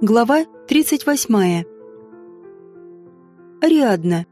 Глава 38. Ариадна.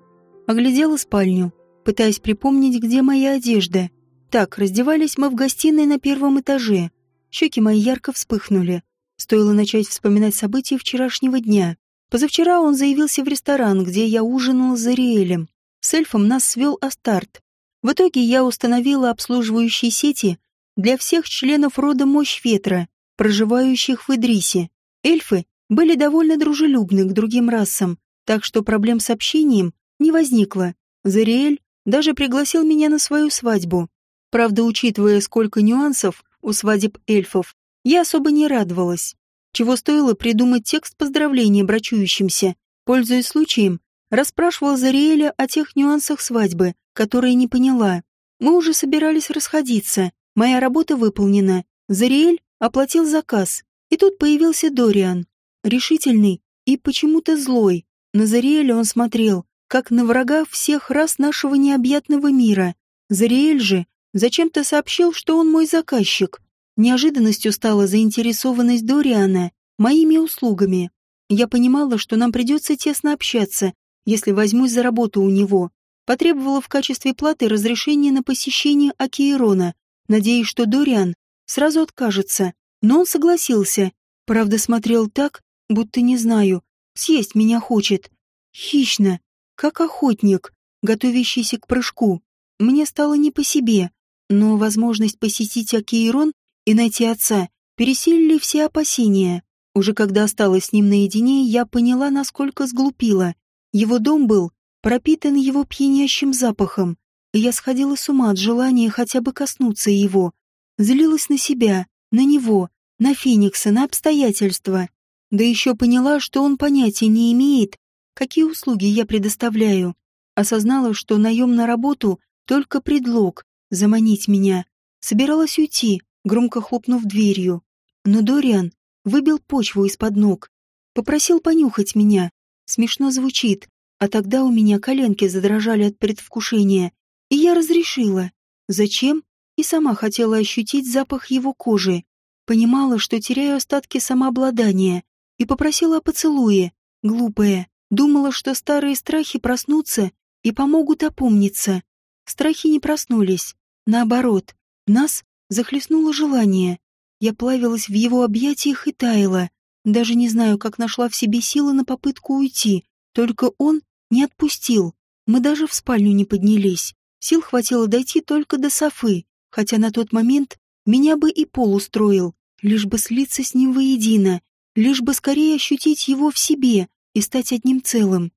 Оглядела спальню, пытаясь припомнить, где моя одежда. Так, раздевались мы в гостиной на первом этаже. Щеки мои ярко вспыхнули. Стоило начать вспоминать события вчерашнего дня. Позавчера он заявился в ресторан, где я ужинала за Риэлем. С эльфом нас свел Астарт. В итоге я установила обслуживающие сети для всех членов рода Мощь Ветра, проживающих в Идрисе. Эльфы были довольно дружелюбны к другим расам, так что проблем с общением не возникло. Зариэль даже пригласил меня на свою свадьбу. Правда, учитывая, сколько нюансов у свадеб эльфов, я особо не радовалась. Чего стоило придумать текст поздравления брачующимся. Пользуясь случаем, расспрашивала Зариэля о тех нюансах свадьбы, которые не поняла. Мы уже собирались расходиться. Моя работа выполнена. Зариэль оплатил заказ. И тут появился Дориан решительный и почему-то злой. На Зариэля он смотрел, как на врага всех раз нашего необъятного мира. Зариэль же зачем-то сообщил, что он мой заказчик. Неожиданностью стала заинтересованность Дориана моими услугами. Я понимала, что нам придется тесно общаться, если возьмусь за работу у него. Потребовала в качестве платы разрешения на посещение Акиерона, надеясь, что Дориан сразу откажется. Но он согласился. Правда, смотрел так, будто не знаю, съесть меня хочет. Хищно, как охотник, готовящийся к прыжку. Мне стало не по себе, но возможность посетить Акейрон и найти отца пересилили все опасения. Уже когда осталась с ним наедине, я поняла, насколько сглупила. Его дом был пропитан его пьянящим запахом, и я сходила с ума от желания хотя бы коснуться его. Злилась на себя, на него, на Феникса, на обстоятельства. Да еще поняла, что он понятия не имеет, какие услуги я предоставляю. Осознала, что наем на работу — только предлог заманить меня. Собиралась уйти, громко хлопнув дверью. Но Дориан выбил почву из-под ног. Попросил понюхать меня. Смешно звучит, а тогда у меня коленки задрожали от предвкушения. И я разрешила. Зачем? И сама хотела ощутить запах его кожи. Понимала, что теряю остатки самообладания и попросила о поцелуе. Глупая. Думала, что старые страхи проснутся и помогут опомниться. Страхи не проснулись. Наоборот, нас захлестнуло желание. Я плавилась в его объятиях и таяла. Даже не знаю, как нашла в себе силы на попытку уйти. Только он не отпустил. Мы даже в спальню не поднялись. Сил хватило дойти только до Софы, хотя на тот момент меня бы и пол устроил, лишь бы слиться с ним воедино лишь бы скорее ощутить его в себе и стать одним целым.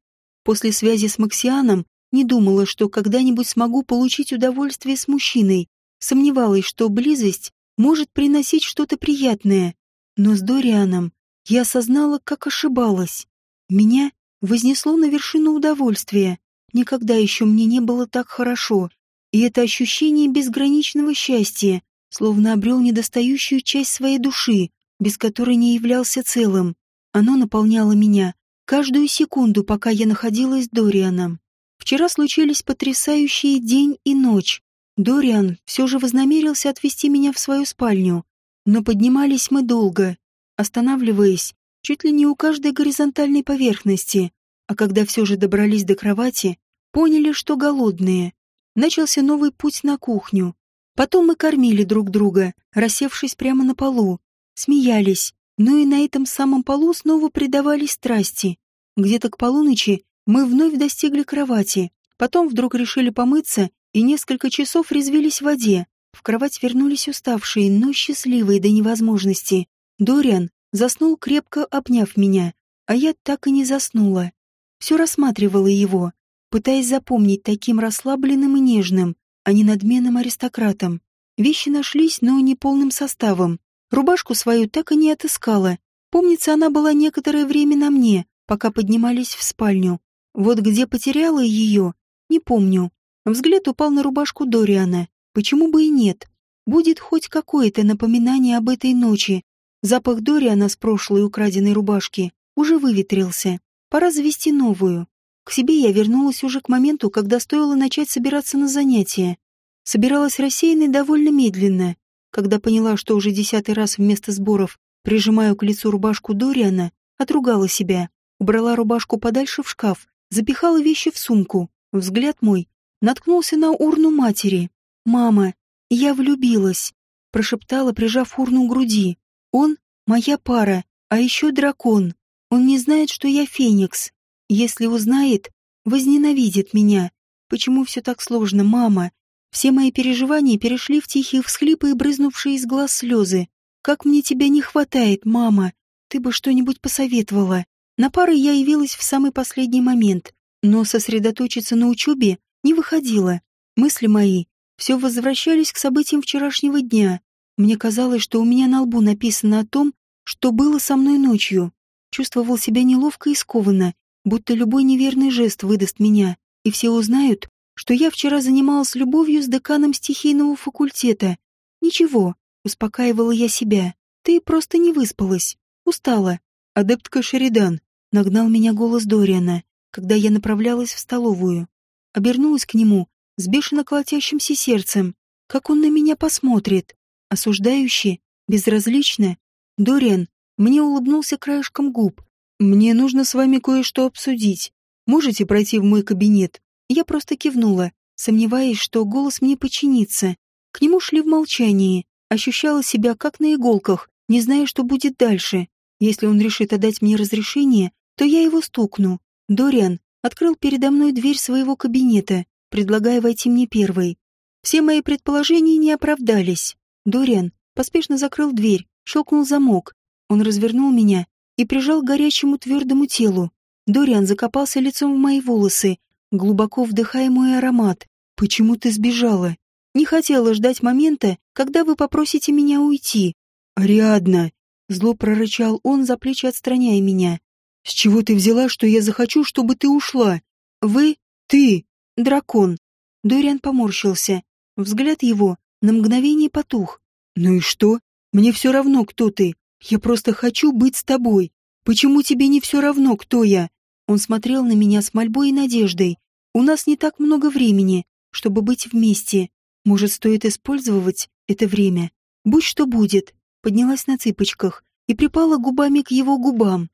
После связи с Максианом не думала, что когда-нибудь смогу получить удовольствие с мужчиной, сомневалась, что близость может приносить что-то приятное. Но с Дорианом я осознала, как ошибалась. Меня вознесло на вершину удовольствия. Никогда еще мне не было так хорошо. И это ощущение безграничного счастья, словно обрел недостающую часть своей души, без которой не являлся целым. Оно наполняло меня каждую секунду, пока я находилась с Дорианом. Вчера случились потрясающие день и ночь. Дориан все же вознамерился отвезти меня в свою спальню, но поднимались мы долго, останавливаясь чуть ли не у каждой горизонтальной поверхности, а когда все же добрались до кровати, поняли, что голодные. Начался новый путь на кухню. Потом мы кормили друг друга, рассевшись прямо на полу, смеялись, но и на этом самом полу снова предавались страсти. Где-то к полуночи мы вновь достигли кровати, потом вдруг решили помыться и несколько часов резвились в воде. В кровать вернулись уставшие, но счастливые до невозможности. Дориан заснул крепко обняв меня, а я так и не заснула. Все рассматривала его, пытаясь запомнить таким расслабленным и нежным, а не надменным аристократом. Вещи нашлись, но не полным составом. Рубашку свою так и не отыскала. Помнится, она была некоторое время на мне, пока поднимались в спальню. Вот где потеряла ее, не помню. Взгляд упал на рубашку Дориана. Почему бы и нет? Будет хоть какое-то напоминание об этой ночи. Запах Дориана с прошлой украденной рубашки уже выветрился. Пора завести новую. К себе я вернулась уже к моменту, когда стоило начать собираться на занятия. Собиралась рассеянно и довольно медленно. Когда поняла, что уже десятый раз вместо сборов прижимаю к лицу рубашку Дориана, отругала себя, убрала рубашку подальше в шкаф, запихала вещи в сумку. Взгляд мой наткнулся на урну матери. «Мама, я влюбилась», — прошептала, прижав урну к груди. «Он — моя пара, а еще дракон. Он не знает, что я Феникс. Если узнает, возненавидит меня. Почему все так сложно, мама? Все мои переживания перешли в тихие всхлипы и брызнувшие из глаз слезы. Как мне тебя не хватает, мама. Ты бы что-нибудь посоветовала. На пары я явилась в самый последний момент, но сосредоточиться на учебе не выходило. Мысли мои все возвращались к событиям вчерашнего дня. Мне казалось, что у меня на лбу написано о том, что было со мной ночью. Чувствовал себя неловко и скованно, будто любой неверный жест выдаст меня, и все узнают, что я вчера занималась любовью с деканом стихийного факультета. Ничего, успокаивала я себя. Ты просто не выспалась, устала. Адептка Шеридан, нагнал меня голос Дориана, когда я направлялась в столовую. Обернулась к нему с бешено колотящимся сердцем. Как он на меня посмотрит? Осуждающе, безразлично. Дориан мне улыбнулся краешком губ. «Мне нужно с вами кое-что обсудить. Можете пройти в мой кабинет?» Я просто кивнула, сомневаясь, что голос мне подчинится. К нему шли в молчании, ощущала себя как на иголках, не зная, что будет дальше. Если он решит отдать мне разрешение, то я его стукну. Дориан открыл передо мной дверь своего кабинета, предлагая войти мне первой. Все мои предположения не оправдались. Дориан поспешно закрыл дверь, щелкнул замок. Он развернул меня и прижал к горячему твердому телу. Дориан закопался лицом в мои волосы, глубоко вдыхая мой аромат. «Почему ты сбежала? Не хотела ждать момента, когда вы попросите меня уйти». «Ариадна!» — зло прорычал он, за плечи отстраняя меня. «С чего ты взяла, что я захочу, чтобы ты ушла? Вы? Ты? Дракон!» Дориан поморщился. Взгляд его на мгновение потух. «Ну и что? Мне все равно, кто ты. Я просто хочу быть с тобой. Почему тебе не все равно, кто я? Он смотрел на меня с мольбой и надеждой. У нас не так много времени, чтобы быть вместе. Может, стоит использовать это время? Будь что будет. Поднялась на цыпочках и припала губами к его губам.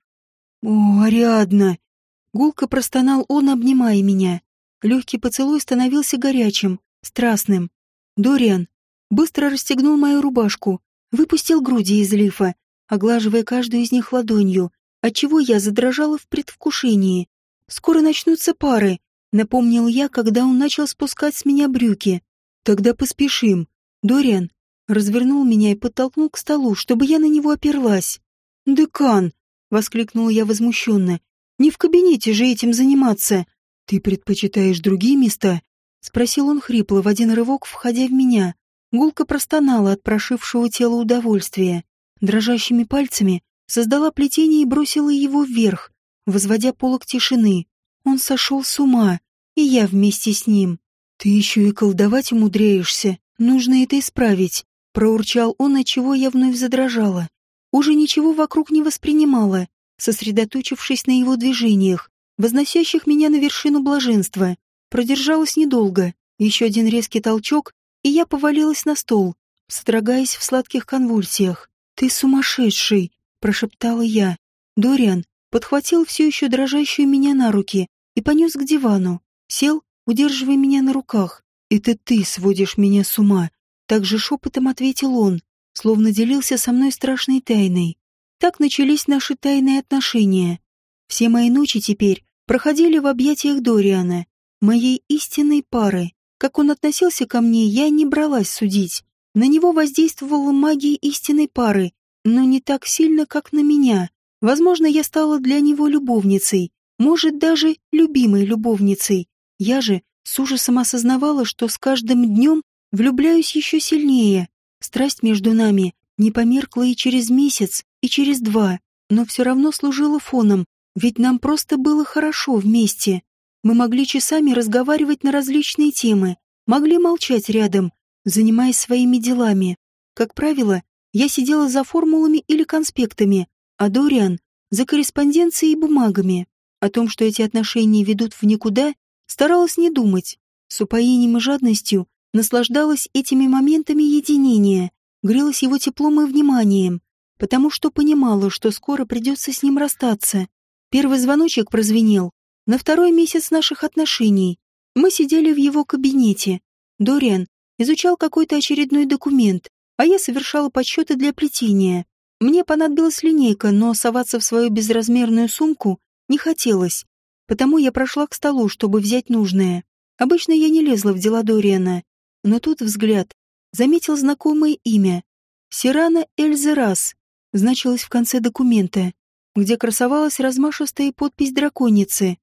О, Ариадна! Гулко простонал он, обнимая меня. Легкий поцелуй становился горячим, страстным. Дориан быстро расстегнул мою рубашку, выпустил груди из лифа, оглаживая каждую из них ладонью, отчего я задрожала в предвкушении. «Скоро начнутся пары», — напомнил я, когда он начал спускать с меня брюки. «Тогда поспешим». Дориан развернул меня и подтолкнул к столу, чтобы я на него оперлась. «Декан!» — воскликнул я возмущенно. «Не в кабинете же этим заниматься!» «Ты предпочитаешь другие места?» — спросил он хрипло в один рывок, входя в меня. Гулка простонала от прошившего тела удовольствия. Дрожащими пальцами создала плетение и бросила его вверх, возводя полок тишины. Он сошел с ума, и я вместе с ним. «Ты еще и колдовать умудряешься. Нужно это исправить», — проурчал он, отчего я вновь задрожала. Уже ничего вокруг не воспринимала, сосредоточившись на его движениях, возносящих меня на вершину блаженства. Продержалась недолго. Еще один резкий толчок, и я повалилась на стол, содрогаясь в сладких конвульсиях. «Ты сумасшедший!» Прошептала я. Дориан подхватил все еще дрожащую меня на руки и понес к дивану. Сел, удерживая меня на руках. «Это ты сводишь меня с ума», — так же шепотом ответил он, словно делился со мной страшной тайной. Так начались наши тайные отношения. Все мои ночи теперь проходили в объятиях Дориана, моей истинной пары. Как он относился ко мне, я не бралась судить. На него воздействовала магия истинной пары, но не так сильно, как на меня. Возможно, я стала для него любовницей, может, даже любимой любовницей. Я же с ужасом осознавала, что с каждым днем влюбляюсь еще сильнее. Страсть между нами не померкла и через месяц, и через два, но все равно служила фоном, ведь нам просто было хорошо вместе. Мы могли часами разговаривать на различные темы, могли молчать рядом, занимаясь своими делами. Как правило, я сидела за формулами или конспектами, а Дориан — за корреспонденцией и бумагами. О том, что эти отношения ведут в никуда, старалась не думать. С упоением и жадностью наслаждалась этими моментами единения, грелась его теплом и вниманием. потому что понимала, что скоро придется с ним расстаться. Первый звоночек прозвенел на второй месяц наших отношений. Мы сидели в его кабинете. Дориан изучал какой-то очередной документ, а я совершала подсчеты для плетения. Мне понадобилась линейка, но соваться в свою безразмерную сумку не хотелось, потому я прошла к столу, чтобы взять нужное. Обычно я не лезла в дела Дориана, но тут взгляд заметил знакомое имя. Сирана Эльзерас значилось в конце документа, где красовалась размашистая подпись драконицы.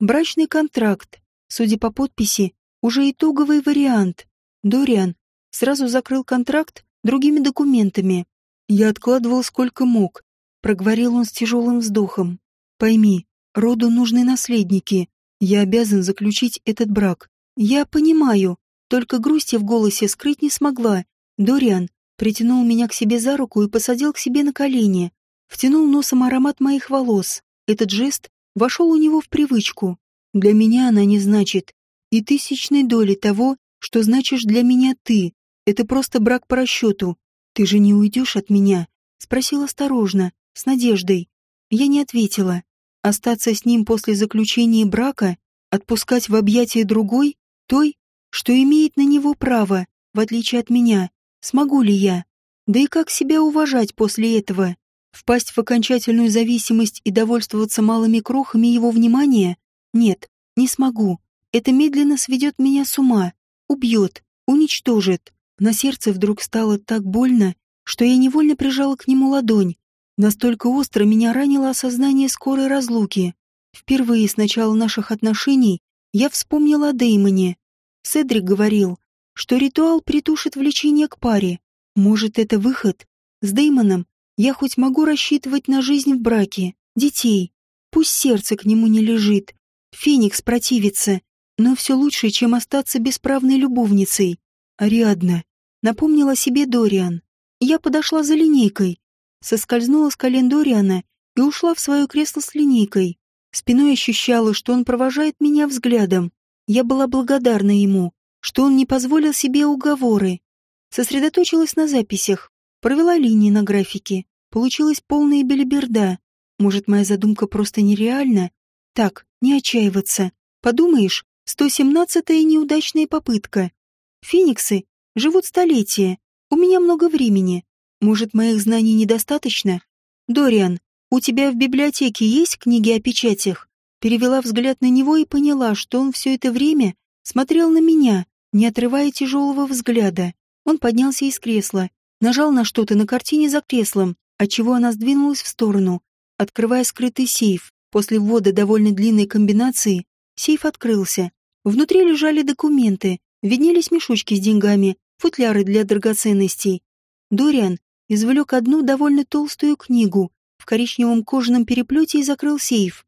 Брачный контракт. Судя по подписи, уже итоговый вариант. Дориан сразу закрыл контракт другими документами. Я откладывал сколько мог, проговорил он с тяжелым вздохом. Пойми, роду нужны наследники. Я обязан заключить этот брак. Я понимаю, только грусти в голосе скрыть не смогла. Дориан притянул меня к себе за руку и посадил к себе на колени. Втянул носом аромат моих волос. Этот жест вошел у него в привычку. Для меня она не значит и тысячной доли того, что значишь для меня ты. Это просто брак по расчету. Ты же не уйдешь от меня? Спросил осторожно, с надеждой. Я не ответила. Остаться с ним после заключения брака, отпускать в объятия другой, той, что имеет на него право, в отличие от меня. Смогу ли я? Да и как себя уважать после этого? Впасть в окончательную зависимость и довольствоваться малыми крохами его внимания? Нет, не смогу. Это медленно сведет меня с ума, убьет, уничтожит. На сердце вдруг стало так больно, что я невольно прижала к нему ладонь. Настолько остро меня ранило осознание скорой разлуки. Впервые с начала наших отношений я вспомнила о Деймоне. Седрик говорил, что ритуал притушит влечение к паре. Может, это выход? С Деймоном я хоть могу рассчитывать на жизнь в браке, детей. Пусть сердце к нему не лежит. Феникс противится, но все лучше, чем остаться бесправной любовницей. Ариадна. Напомнила себе Дориан. Я подошла за линейкой, соскользнула с колен Дориана и ушла в свое кресло с линейкой. Спиной ощущала, что он провожает меня взглядом. Я была благодарна ему что он не позволил себе уговоры. Сосредоточилась на записях, провела линии на графике. Получилась полная белиберда. Может, моя задумка просто нереальна? Так, не отчаиваться. Подумаешь, 117-я неудачная попытка. Фениксы живут столетия. У меня много времени. Может, моих знаний недостаточно? Дориан, у тебя в библиотеке есть книги о печатях? Перевела взгляд на него и поняла, что он все это время смотрел на меня, не отрывая тяжелого взгляда. Он поднялся из кресла, нажал на что-то на картине за креслом, отчего она сдвинулась в сторону, открывая скрытый сейф. После ввода довольно длинной комбинации сейф открылся. Внутри лежали документы, виднелись мешочки с деньгами, футляры для драгоценностей. Дориан извлек одну довольно толстую книгу в коричневом кожаном переплете и закрыл сейф.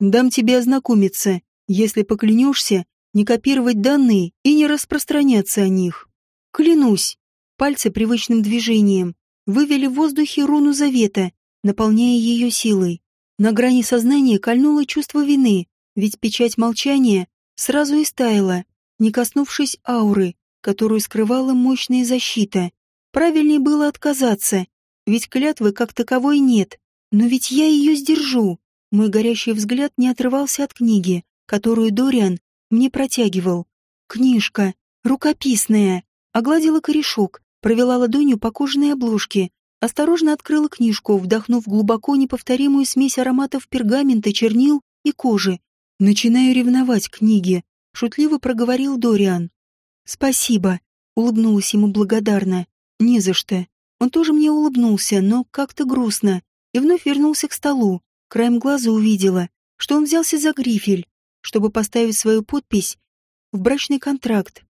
«Дам тебе ознакомиться. Если поклянешься, не копировать данные и не распространяться о них. Клянусь, пальцы привычным движением вывели в воздухе руну завета, наполняя ее силой. На грани сознания кольнуло чувство вины, ведь печать молчания сразу истаяла, не коснувшись ауры, которую скрывала мощная защита. Правильнее было отказаться, ведь клятвы как таковой нет. Но ведь я ее сдержу. Мой горящий взгляд не отрывался от книги, которую Дориан мне протягивал. Книжка, рукописная. Огладила корешок, провела ладонью по кожаной обложке, осторожно открыла книжку, вдохнув глубоко неповторимую смесь ароматов пергамента, чернил и кожи. «Начинаю ревновать книги», — шутливо проговорил Дориан. «Спасибо», — улыбнулась ему благодарно. «Не за что». Он тоже мне улыбнулся, но как-то грустно, и вновь вернулся к столу. Краем глаза увидела, что он взялся за грифель, чтобы поставить свою подпись в брачный контракт.